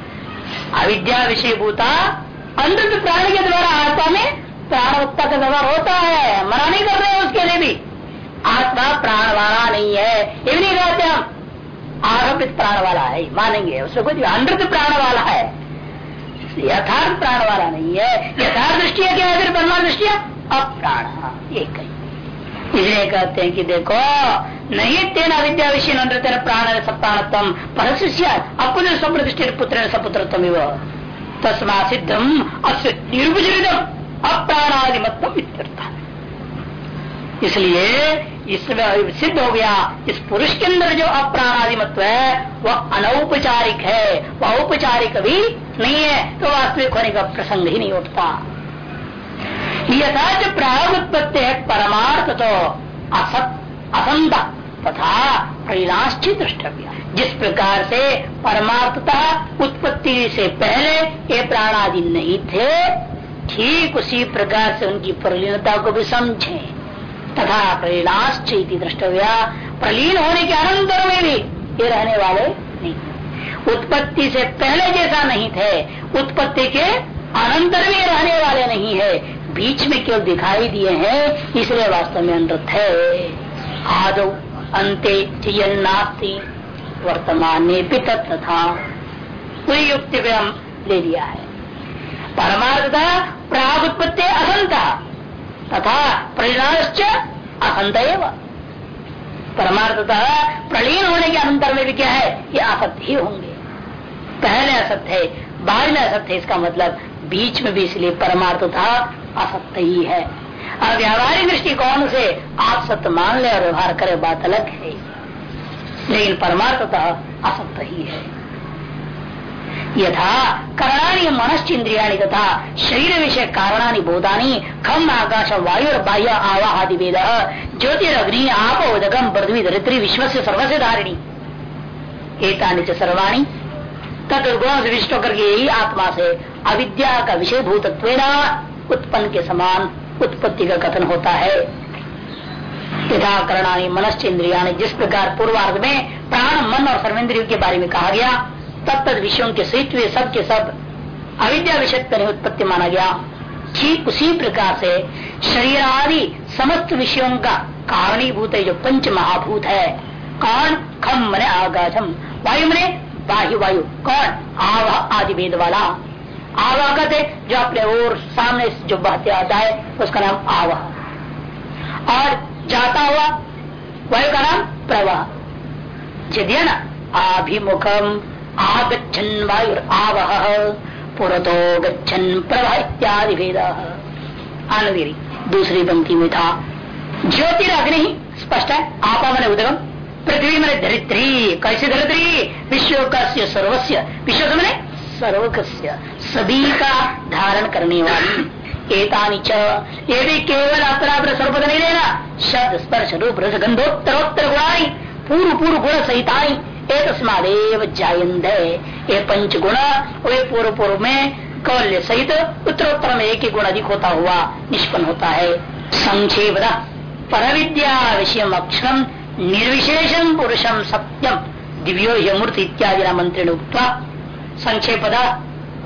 अविद्या विषय भूता अंत प्राणी के द्वारा आत्मा में प्राणवत्ता का व्यवहार होता है। मना नहीं कर रहे उसके लिए भी। आत्मा प्राण वाला नहीं है। ये नहीं कहते हम। आरोपित प्राण वाला है, मानेंगे। उसमें कुछ अनृत प्राण वाला है। यथार्थ प्राण वाला नहीं है। यथार्थ दृष्टि क्या है फिर? ब्रह्मा दृष्टिया अप्राण। एक ही इसलिए कहते हैं कि देखो, नहीं तेना विद्या विषय नृत्य प्राण सप्ताहत्म पर शिष्य अपुन स्वप्रतिष्ठित पुत्र सपुत्रत्म तस्मा सिद्धम अस्य निर्विचरितम अप्राणादिमत्व इसलिए इसमें सिद्ध हो गया, इस पुरुष के अंदर जो अप्राणादिमत्व है, वह अनौपचारिक है, वह औपचारिक भी नहीं है तो वास्तविक होने का प्रसंग ही नहीं उठता। यथा जो प्राग उत्पत्ति है परमार्थ तो असत असंत तथा परिणाश्चित दृष्टव्य जिस प्रकार से परमार्थता उत्पत्ति से पहले ये प्राणादि नहीं थे, ठीक उसी प्रकार से उनकी प्रलीनता को भी समझे। तथा परिणाश्चित दृष्टव्या प्रलीन होने के अनंतर में भी ये रहने वाले नहीं उत्पत्ति से पहले जैसा नहीं थे, उत्पत्ति के अनंतर में रहने वाले नहीं है। बीच में केवल दिखाई दिए हैं? इसलिए वास्तव में अनृत है। आदो अंते नास्ती, वर्तमान तथा। पूरी युक्ति पे हम ले लिया है। परमार्थ प्राग उत्पत्ति असंता तथा परिणाश्च असंत परमार्थतः प्रलीन होने के अंतर में भी क्या है? ये असत्य ही होंगे। पहले असत्य है बाद में असत्य है इसका मतलब बीच में भी इसलिए परमार्थ था असत्य ही है। और व्यावहारिक दृष्टिकोण से आप सत्य मान ले और व्यवहार करे, बात अलग है। लेकिन परमार्थतः असत्य ही है। यथा करणानी मनश्चिंद्रिया तथा शरीर विषय कारणानी बोधानी खम आकाश वायु और बाह्य आवाहादि वेद ज्योतिरग्नि आप उदकम पृथ्वी धरित्री विश्व से सर्वस्य धारिणी। एक सर्वाणी। तत्गुण विशिष्ट होकर के यही आत्मा से अविद्या का विषय भूतत्व उत्पन्न के समान उत्पत्ति का कथन होता है। यथा करणानी मनश्चेन्द्रिया जिस प्रकार पूर्वार्ध में प्राण, मन और सर्वेन्द्रियों के बारे में कहा गया तब तक विषयों के सहित हुए सब के सब अविद्या विषय कर उत्पत्ति माना गया। ठीक उसी प्रकार से शरीर आदि समस्त विषयों का कारणीभूत है, जो पंच महाभूत है। कौन खम मने आगाधम वायु मने बाह्य वायु कौन आव आदि भेद वाला। आवाह कहते, जो अपने और सामने जो बहते आता है उसका नाम आवाह और जाता हुआ वायु का नाम प्रवाह। यदि ना, आभिमुखम आगछन वायु आवह पुरतो गच्छन प्रभा इत्यादि भेद। आनवीरी दूसरी पंक्ति में था। ज्योतिराग्नि स्पष्ट है, आपा मैंने उदगम, पृथ्वी मैंने धरित्री, कैसे धरित्री? विश्व का सर्वस्व विश्व मैंने सर्वकस्य। सभी का धारण करने वाली। एतानी ये भी केवल अपराध स्वरूप नहीं लेना शब्द स्पर्श रूप रस गंधोत्तरोत्तर गुणाई पूर्व पूर्व गुण सहिताई एक तस्मादेव जायंद ये पंच गुण, वे पूर्व पूर्व में कौल्य सहित उत्तरोत्तर में एक ही गुण अधिक होता हुआ निष्पन्न होता है। संक्षेप पर विद्या विषय अक्षरम निर्विशेषम पुरुषम सत्यम दिव्यो यमूर्ति इत्यादि मंत्री उत्तर संक्षेप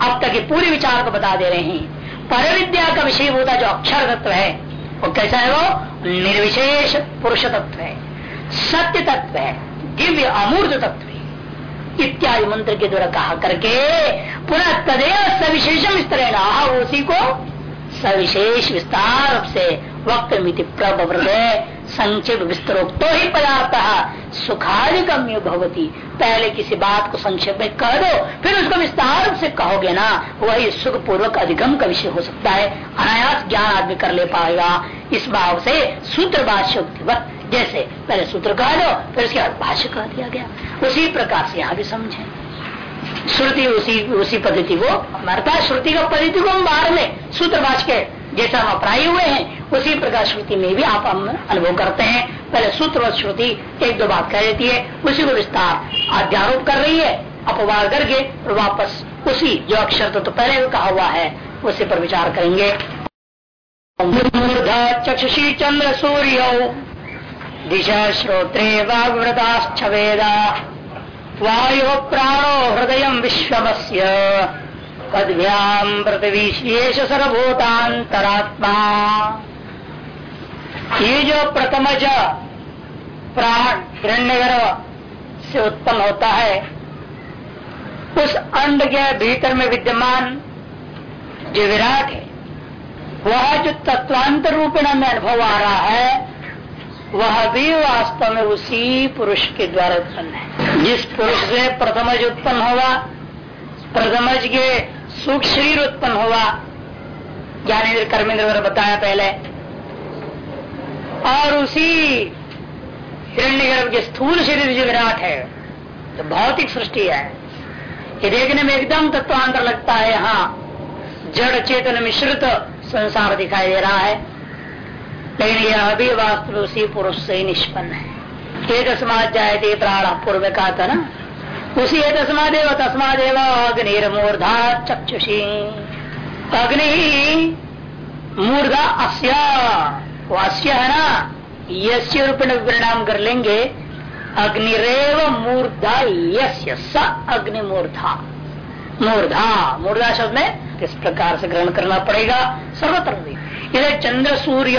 अब तक पूरे विचार को बता दे रहे हैं। पर विद्या का विषय होता जो अक्षर तत्व है, वो कैसा है वो? निर्विशेष पुरुष तत्व है। सत्य तत्व है, दिव्य अमूर्त तत्व इत्यादि मंत्र के द्वारा कहा करके पुनः तदेव सविशेषम इस तरह उसी को सविशेष विस्तार से वक्त मिति प्रवृदय संक्षेप विस्तरोक्तो ही पदार्थ। सुखादि सुखाधिगम्य भवती। पहले किसी बात को संक्षेप में कह दो, फिर उसको विस्तार से कहोगे ना, वही सुख पूर्वक अधिगम का विषय हो सकता है। अनायास ज्ञान आदमी कर ले पाएगा। इस भाव से सूत्र भाष्योक्तिवत जैसे पहले सूत्र कह दो, फिर उसके बाद भाष्य कह दिया गया। उसी प्रकार से यहाँ भी समझे। श्रुति उसी उसी पद्धति को मरता श्रुति का पद्धति को हम बाहर में, सूत्र भाष के जैसा हम अपराई हुए हैं उसी प्रकार श्रुति में भी आप हम अनुभव करते हैं। पहले सूत्र और श्रुति एक दो बात कह देती है उसी को विस्तार अध्यारोप कर रही है अपवाद करके वापस उसी जो अक्षर तो, तो पहले कहा हुआ है उसी पर विचार करेंगे। चक्षुषी चंद्र सूर्य दिशा श्रोत्रे वेदा वायु प्राणो हृदय विश्वमस्य। पदभ्याम पृथ्वी सर्वभूतांतरात्मा ये जो प्रथमज प्राण हिरण्य से उत्पन्न होता है, उस अंड के भीतर में विद्यमान जो विराट है, वह जो तत्वांतर रूपेण में अनुभव आ रहा है, वह भी वास्तव में उसी पुरुष के द्वारा उत्पन्न है। जिस पुरुष से प्रथमज उत्पन्न हुआ प्रथमज के सूक्ष्म शरीर उत्पन्न हुआ। ज्ञानेन्द्र कर्मेंद्र बताया पहले। और उसी हिरण्य गर्भ के स्थूल शरीर जो विराट है तो भौतिक सृष्टि है। ये देखने में एकदम तत्वांतर लगता है यहाँ जड़ चेतन मिश्रित संसार दिखाई दे रहा है। लेकिन यह अभी वास्तव उसी पुरुष से ही निष्पन्न है। एक समाज जाए थे प्राण, पूर्व में कहा था ना उसी है तस्मादेव तस्मादेव, अग्निर्मूर्धा चक्षुषी। अग्नि मूर्धा अस्य अस्य है ना, यस्य रूपेण परिणाम कर लेंगे, अग्निरेव मूर्धा यस्य, स अग्निमूर्धा। मूर्धा मूर्धा शब्द में किस प्रकार से ग्रहण करना पड़ेगा, सर्वत्र इधर चंद्र, सूर्य,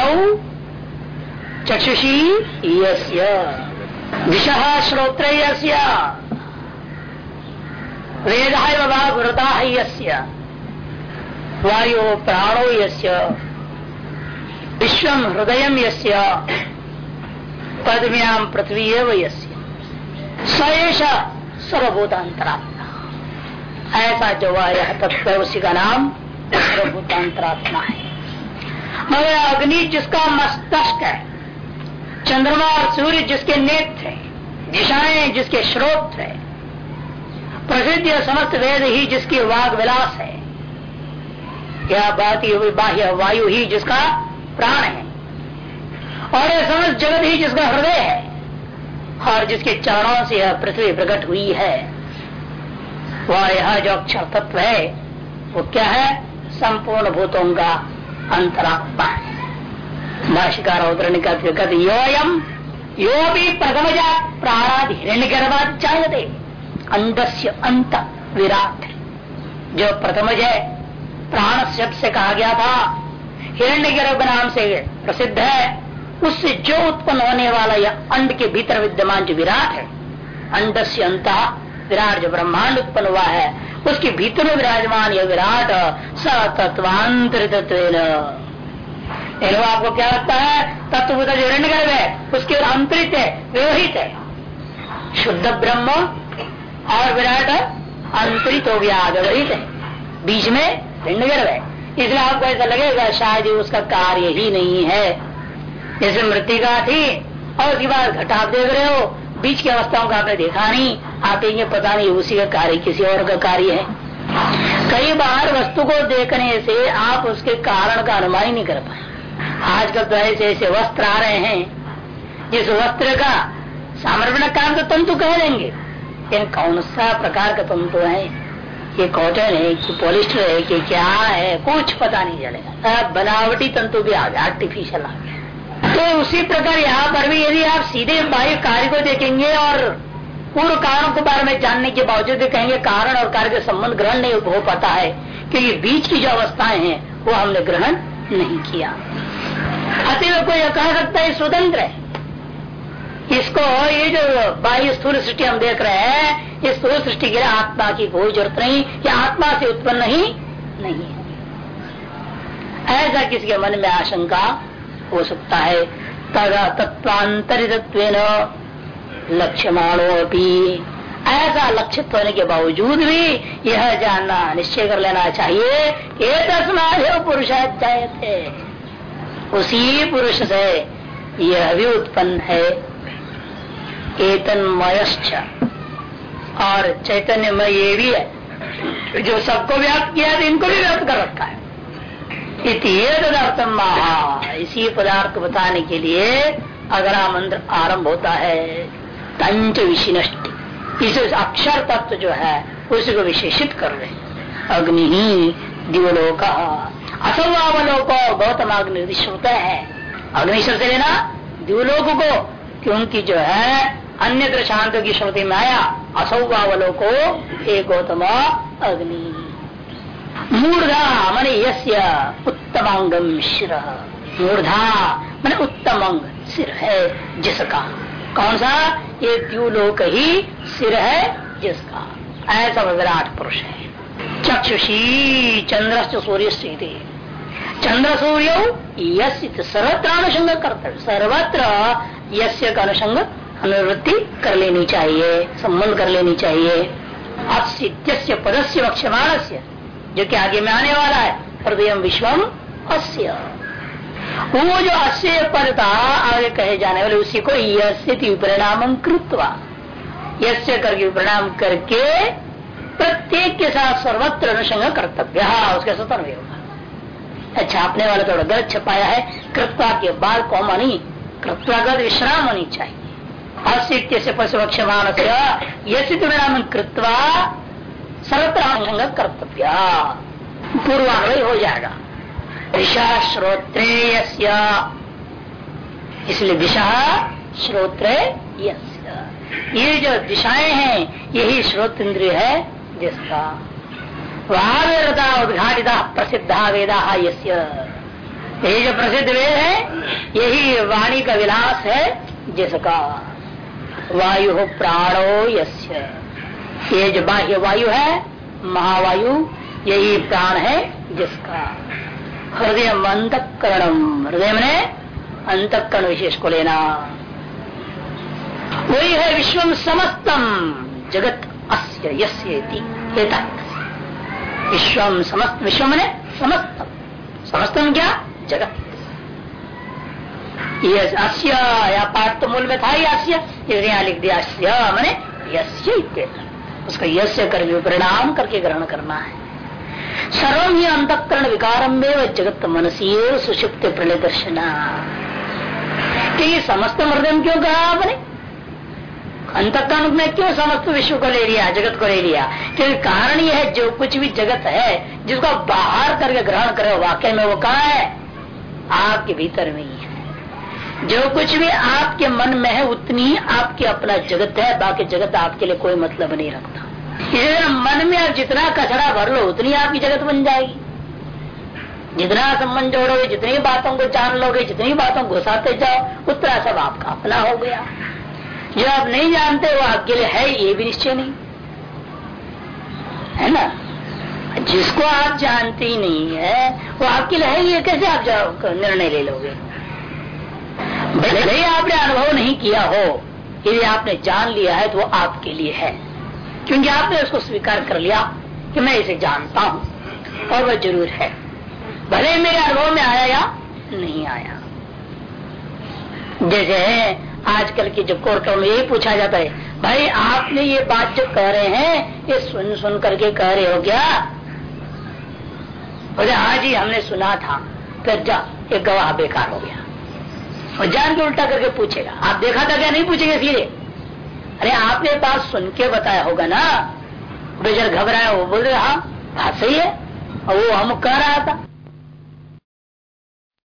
चक्षुषी, यस्य। विष श्रोत्र वेद वृता यस्य? वायु प्राणो यस्य? विश्व हृदय यस्य? पदम्याम पृथ्वी एवं यस्य? सर्वभूतांतरात्मा ऐसा जो यह तत्व उसी का नाम सर्वभूतांतरात्मा है। मगर अग्नि जिसका मस्तिष्क है, चंद्रमा और सूर्य जिसके नेत्र है, दिशाएँ जिसके स्रोत है प्रसिद्ध समस्त वेद ही जिसकी वाग विलास है। यह बात ही बाह्य वायु ही जिसका प्राण है। और यह समस्त जगत ही जिसका हृदय है। और जिसके चरणों से यह पृथ्वी प्रकट हुई है। वह यह जो अक्षर तत्व है, वो क्या है? संपूर्ण भूतों का अंतरात्मा है। भाषिकार अवतरण का यो भी प्रथम जा प्राणाद हिरण्य गर्भात अंतस्य अंत विराट। जो प्रथम है प्राण शब्द से कहा गया था हिरण्य गर्भ नाम से प्रसिद्ध है, उससे जो उत्पन्न होने वाला यह अंड के भीतर विद्यमान जो विराट है अंड से अंत, विराट जो ब्रह्मांड उत्पन्न हुआ है, उसके भीतर में विराजमान यह विराट सतत्वांतरित आपको क्या लगता है तत्व जो हिरण्य गर्भ है, उसके अंतरित है व्यवहित है। शुद्ध ब्रह्म और विराट अंतरित हो गया है बीच में हिरण्य गर्भ है इसलिए आपको ऐसा लगेगा शायद उसका कार्य ही नहीं है। जैसे मृतिका थी और उसके बाद घटा देख रहे हो, बीच की अवस्थाओं का आपने देखा नहीं। आप ये पता नहीं उसी का कार्य किसी और का कार्य है। कई बार वस्तु को देखने से आप उसके कारण का अनुमान ही नहीं कर पाए। आजकल तो ऐसे ऐसे वस्त्र आ रहे हैं। जिस वस्त्र का सामर्पण काम तो तंतु कह देंगे। लेकिन कौन सा प्रकार का तंतु है? ये कॉटन है कि पॉलिस्टर है कि क्या है? कुछ पता नहीं चलेगा। बनावटी तंतु भी आ गया आर्टिफिशियल आ गया। तो उसी प्रकार यहाँ पर भी यदि आप सीधे बाह्य कार्य को देखेंगे और पूर्व कारणों के बारे में जानने के बावजूद भी कहेंगे, कारण और कार्य का संबंध ग्रहण नहीं हो पाता है, क्योंकि बीच की जो अवस्थाएँ हैं, वो हमने ग्रहण नहीं किया। अतः कोई कह सकता है, स्वतंत्र है। इसको ये जो बाह्य स्थूल सृष्टि हम देख रहे हैं, ये स्थूल सृष्टि के लिए आत्मा की कोई ज़रूरत नहीं, या आत्मा से उत्पन्न ही नहीं है। ऐसा किसी के मन में आशंका हो सकता है। तदा तत्वांतरित लक्ष्यमाणो भी ऐसा लक्षित होने के बावजूद भी यह जानना निश्चय कर लेना चाहिए तस्मात पुरुष उसी पुरुष से यह भी उत्पन्न है। एतन्मयश्च और चैतन्यमय ये भी है। जो सबको व्याप्त किया है, इनको भी व्याप्त कर रखा है। इसी पदार्थ को बताने के लिए अगला मंत्र आरंभ होता है तंच विशिष्ट इस अक्षर तत्व जो है उसी को विशेषित कर रहे अग्नि ही दिवलोक। असवावलोक गौतम अग्नि होता है। अग्नि से लेना दिवलोक को, क्योंकि जो है अन्य शांत की श्रुति में आया असौ असौवावलोको एक गौतम अग्नि। मूर्धा मन यस्य उत्तमांगम मूर्धा मन उत्तम अंग सिर है, जिसका। कौन सा? ये द्यूलोक ही सिर है, जिसका। ऐसा विराट पुरुष है। चक्षुषी चंद्र सूर्य स्थिति चंद्र सूर्य यश सर्वत्र अनुषंग कर्तव्य सर्वत्र यस्य का अनुषंग अनुवृत्ति कर लेनी चाहिए संबंध कर लेनी चाहिए। अस्य पदस्य वक्षमाण जो कि आगे में आने वाला है, हृदय विश्वम अस्य। वो जो अस्य पद था आगे कहे जाने वाले, उसी को परिणाम कृत्वा। यस्य करके परिणाम करके प्रत्येक के साथ सर्वत्र अनुसंग कर्तव्य। उसके स्वतंत्र भी होगा। छापने वाला थोड़ा गलत छपाया है। कृत्वा के बाद कौमा नहीं कृत्वागत विश्राम होनी चाहिए। असित्य से पशुपक्षमान से यश परिणाम कृत्वा सर्वत्र कर्तव्य। पूर्वान्वय हो जाएगा। दिशा श्रोत्रेय इसलिए दिशा श्रोत्र ये जो दिशाएँ हैं, यही श्रोत इंद्रिय है, जिसका वेदता उद्घाटिता प्रसिद्धा वेदा यस्य। यही जो प्रसिद्ध वेद है, यही वाणी का विलास है, जिसका वायु प्राणो ये जो बाह्य वायु है, महावायु, यही प्राण है जिसका। हृदय अंतकरणम हृदय में अंतकरण विशेष को लेना। वही है विश्वम समस्तम जगत अस्य, यस्य विश्वम समस्त विश्व में समस्तम समस्तम क्या? जगत। या पाठ तो मूल में था ही अस्य यहाँ लिख दिया, अस्य मैंने यस्य उसका यस्य कर परिणाम करके ग्रहण करना है। सर्वम ही अंतकरण विकारम जगत मनसी सुषुप्त प्रलय दर्शना समस्त मृदम क्यों कहा आपने? अंतकरण में क्यों समस्त विश्व को ले लिया, जगत को ले लिया? क्योंकि कारण यह है, जो कुछ भी जगत है, जिसको बाहर करके ग्रहण करे वाक्य में वो कहा है? आपके भीतर में है। जो कुछ भी आपके मन में है, उतनी ही आपके अपना जगत है, बाकी जगत आपके लिए कोई मतलब नहीं रखता। मन में आप जितना कचरा भर लो, उतनी आपकी जगत बन जाएगी। जितना संबंध जोड़ोगे, जितनी बातों को जान लोगे, जितनी बातों को घुसाते जाओ, उतना सब आपका अपना हो गया। जो आप नहीं जानते, वो आपके लिए है ये भी निश्चय नहीं। है ना? जिसको आप जानते नहीं है, वो आपके लिए है ये कैसे आप निर्णय ले लोगे? भले ही आपने अनुभव नहीं किया हो यदि आपने जान लिया है तो वो आपके लिए है। क्योंकि आपने उसको स्वीकार कर लिया कि मैं इसे जानता हूँ और वह ज़रूर है। भले ही मेरे अनुभव में आया या नहीं आया। जैसे आजकल की जो कोर्टों में यही पूछा जाता है, भाई, आपने ये बात जो कह रहे हैं, ये सुन सुन करके कह रहे हो क्या? बोले हाँ जी, हमने सुना था। फिर जा एक गवाह बेकार हो गया। और जान के उल्टा करके पूछेगा। आप देखा था क्या? नहीं पूछेगा सीधे अरे, आपने बात सुन के बताया होगा ना? बेचर घबराया, वो बोल रहे हाँ बात सही है। और वो हम कह रहा था।